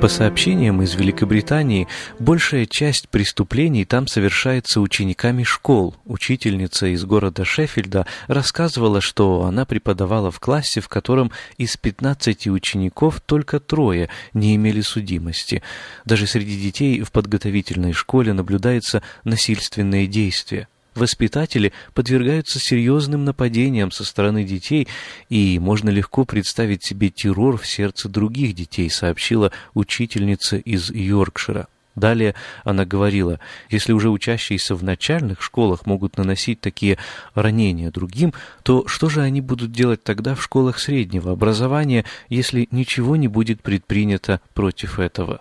По сообщениям из Великобритании, большая часть преступлений там совершается учениками школ. Учительница из города Шеффильда рассказывала, что она преподавала в классе, в котором из 15 учеников только трое не имели судимости. Даже среди детей в подготовительной школе наблюдаются насильственные действия воспитатели подвергаются серьезным нападениям со стороны детей, и можно легко представить себе террор в сердце других детей, сообщила учительница из Йоркшира. Далее она говорила, если уже учащиеся в начальных школах могут наносить такие ранения другим, то что же они будут делать тогда в школах среднего образования, если ничего не будет предпринято против этого?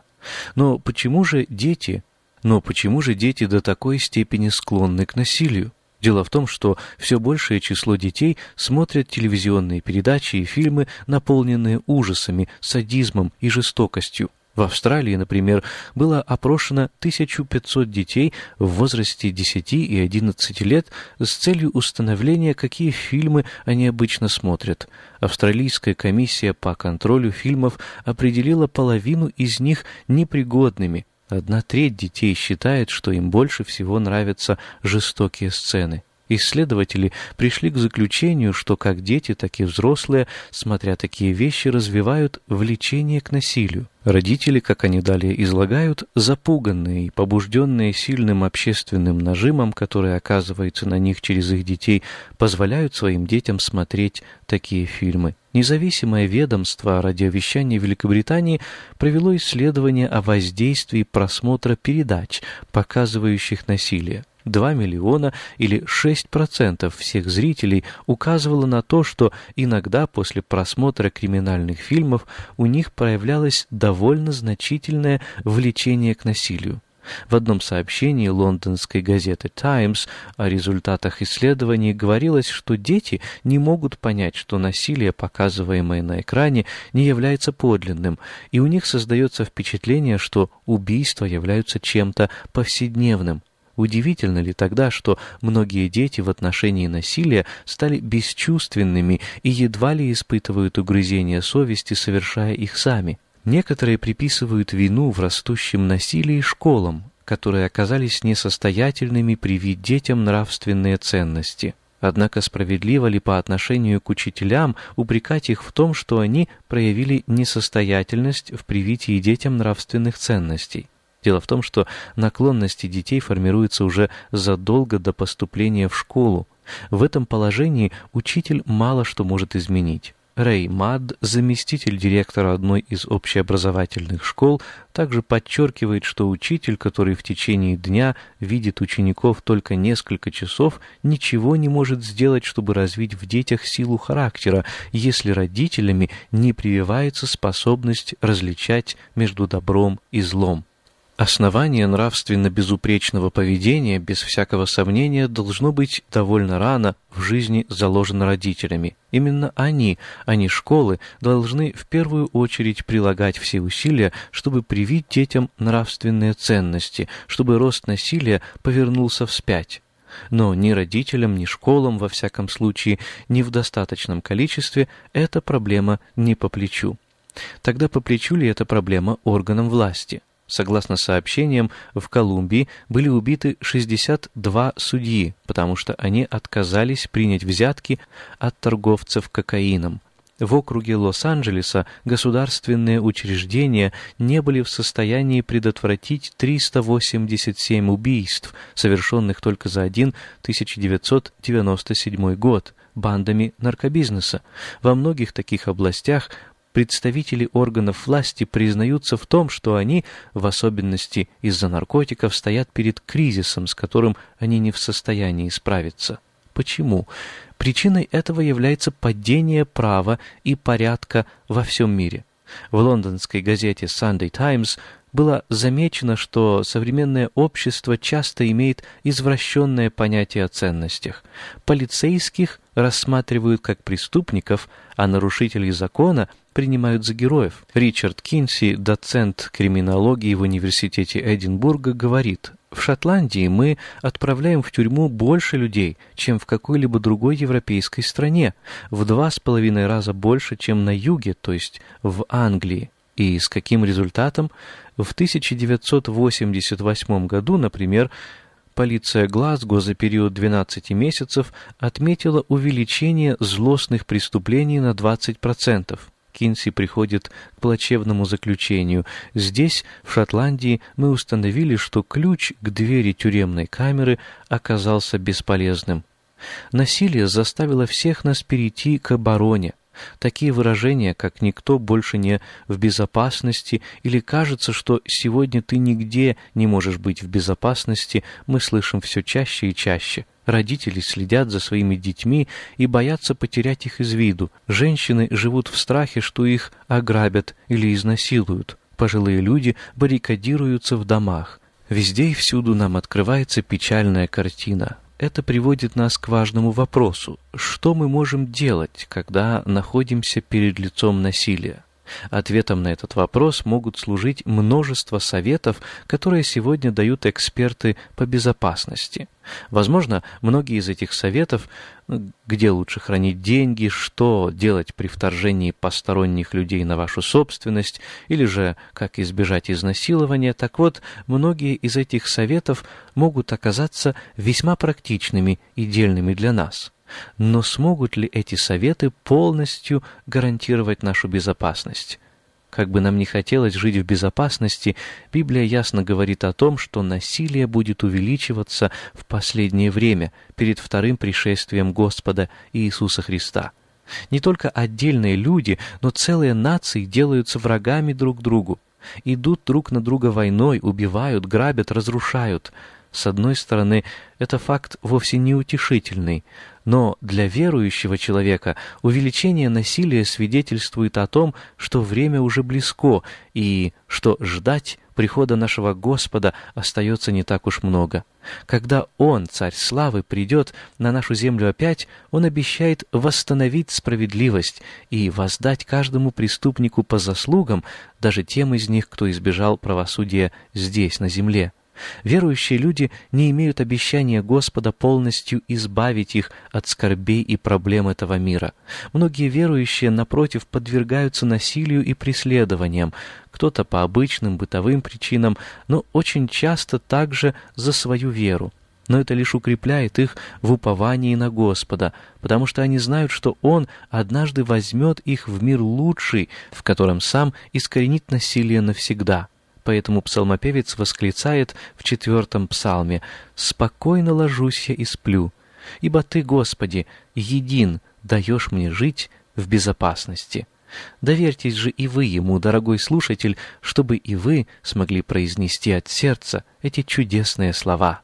Но почему же дети но почему же дети до такой степени склонны к насилию? Дело в том, что все большее число детей смотрят телевизионные передачи и фильмы, наполненные ужасами, садизмом и жестокостью. В Австралии, например, было опрошено 1500 детей в возрасте 10 и 11 лет с целью установления, какие фильмы они обычно смотрят. Австралийская комиссия по контролю фильмов определила половину из них непригодными, Одна треть детей считает, что им больше всего нравятся жестокие сцены. Исследователи пришли к заключению, что как дети, так и взрослые, смотря такие вещи, развивают влечение к насилию. Родители, как они далее излагают, запуганные и побужденные сильным общественным нажимом, который оказывается на них через их детей, позволяют своим детям смотреть такие фильмы. Независимое ведомство радиовещания Великобритании провело исследование о воздействии просмотра передач, показывающих насилие. 2 миллиона или 6% всех зрителей указывало на то, что иногда после просмотра криминальных фильмов у них проявлялось довольно значительное влечение к насилию. В одном сообщении лондонской газеты «Таймс» о результатах исследований говорилось, что дети не могут понять, что насилие, показываемое на экране, не является подлинным, и у них создается впечатление, что убийства являются чем-то повседневным. Удивительно ли тогда, что многие дети в отношении насилия стали бесчувственными и едва ли испытывают угрызения совести, совершая их сами? Некоторые приписывают вину в растущем насилии школам, которые оказались несостоятельными привить детям нравственные ценности. Однако справедливо ли по отношению к учителям упрекать их в том, что они проявили несостоятельность в привитии детям нравственных ценностей? Дело в том, что наклонности детей формируются уже задолго до поступления в школу. В этом положении учитель мало что может изменить. Рэй Мад, заместитель директора одной из общеобразовательных школ, также подчеркивает, что учитель, который в течение дня видит учеников только несколько часов, ничего не может сделать, чтобы развить в детях силу характера, если родителями не прививается способность различать между добром и злом. Основание нравственно безупречного поведения, без всякого сомнения, должно быть довольно рано в жизни заложено родителями. Именно они, а не школы, должны в первую очередь прилагать все усилия, чтобы привить детям нравственные ценности, чтобы рост насилия повернулся вспять. Но ни родителям, ни школам, во всяком случае, ни в достаточном количестве, эта проблема не по плечу. Тогда по плечу ли эта проблема органам власти? Согласно сообщениям, в Колумбии были убиты 62 судьи, потому что они отказались принять взятки от торговцев кокаином. В округе Лос-Анджелеса государственные учреждения не были в состоянии предотвратить 387 убийств, совершенных только за один 1997 год бандами наркобизнеса. Во многих таких областях представители органов власти признаются в том, что они, в особенности из-за наркотиков, стоят перед кризисом, с которым они не в состоянии справиться. Почему? Причиной этого является падение права и порядка во всем мире. В лондонской газете Sunday Times было замечено, что современное общество часто имеет извращенное понятие о ценностях. Полицейских рассматривают как преступников, а нарушителей закона принимают за героев. Ричард Кинси, доцент криминологии в университете Эдинбурга, говорит, в Шотландии мы отправляем в тюрьму больше людей, чем в какой-либо другой европейской стране, в два с половиной раза больше, чем на юге, то есть в Англии. И с каким результатом? В 1988 году, например, полиция Глазго за период 12 месяцев отметила увеличение злостных преступлений на 20%. Кинси приходит к плачевному заключению. Здесь, в Шотландии, мы установили, что ключ к двери тюремной камеры оказался бесполезным. Насилие заставило всех нас перейти к обороне. Такие выражения, как «никто больше не в безопасности» или «кажется, что сегодня ты нигде не можешь быть в безопасности», мы слышим все чаще и чаще. Родители следят за своими детьми и боятся потерять их из виду. Женщины живут в страхе, что их ограбят или изнасилуют. Пожилые люди баррикадируются в домах. Везде и всюду нам открывается печальная картина. Это приводит нас к важному вопросу. Что мы можем делать, когда находимся перед лицом насилия? Ответом на этот вопрос могут служить множество советов, которые сегодня дают эксперты по безопасности. Возможно, многие из этих советов, где лучше хранить деньги, что делать при вторжении посторонних людей на вашу собственность, или же как избежать изнасилования, так вот, многие из этих советов могут оказаться весьма практичными и дельными для нас. Но смогут ли эти советы полностью гарантировать нашу безопасность? Как бы нам ни хотелось жить в безопасности, Библия ясно говорит о том, что насилие будет увеличиваться в последнее время перед вторым пришествием Господа Иисуса Христа. Не только отдельные люди, но целые нации делаются врагами друг другу. Идут друг на друга войной, убивают, грабят, разрушают – с одной стороны, это факт вовсе не утешительный, но для верующего человека увеличение насилия свидетельствует о том, что время уже близко и что ждать прихода нашего Господа остается не так уж много. Когда Он, Царь Славы, придет на нашу землю опять, Он обещает восстановить справедливость и воздать каждому преступнику по заслугам, даже тем из них, кто избежал правосудия здесь, на земле. Верующие люди не имеют обещания Господа полностью избавить их от скорбей и проблем этого мира. Многие верующие, напротив, подвергаются насилию и преследованиям, кто-то по обычным бытовым причинам, но очень часто также за свою веру. Но это лишь укрепляет их в уповании на Господа, потому что они знают, что Он однажды возьмет их в мир лучший, в котором сам искоренит насилие навсегда. Поэтому псалмопевец восклицает в четвертом псалме «Спокойно ложусь я и сплю, ибо Ты, Господи, един, даешь мне жить в безопасности». Доверьтесь же и вы ему, дорогой слушатель, чтобы и вы смогли произнести от сердца эти чудесные слова.